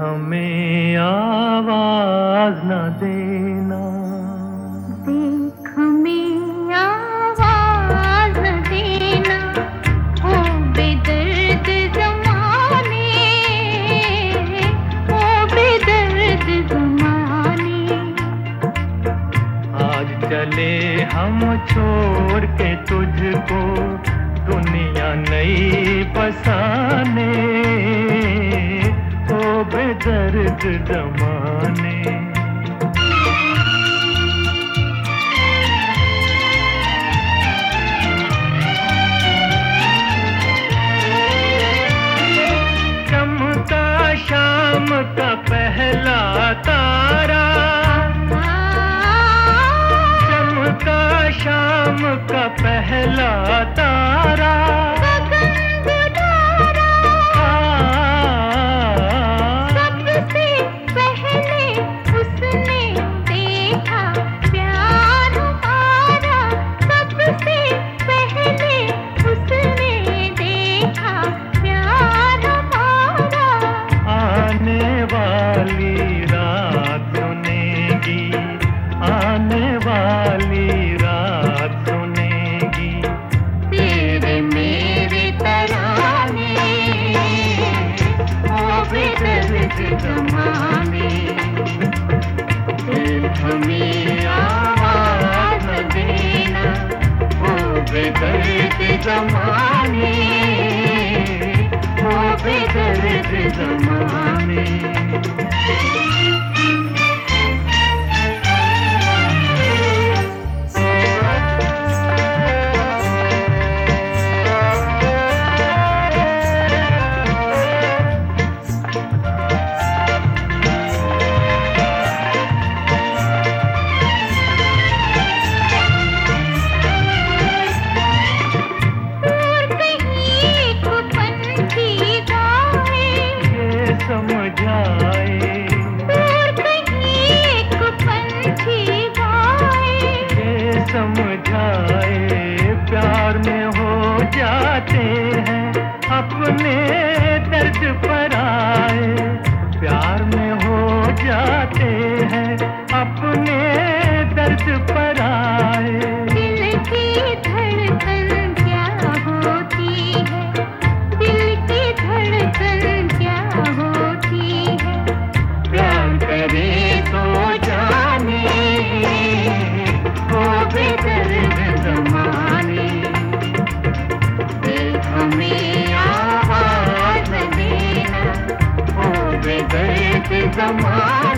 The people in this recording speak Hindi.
हमें आवाज़ न देना। देख हमें आवाज़ न देना। ओ बेदर्द जमाने ओ बेदर्द जमाने। आज चले हम छोड़ के तुझको दुनिया नई पसंद। बेदर्द जमाने। चमका शाम का पहला तारा। चमका शाम का पहला तारा। हमें आवाज़ देना। जमाने वो जमाने अपने दर्द पर आए। प्यार में हो जाते हैं अपने दर्द पर। நிஜமா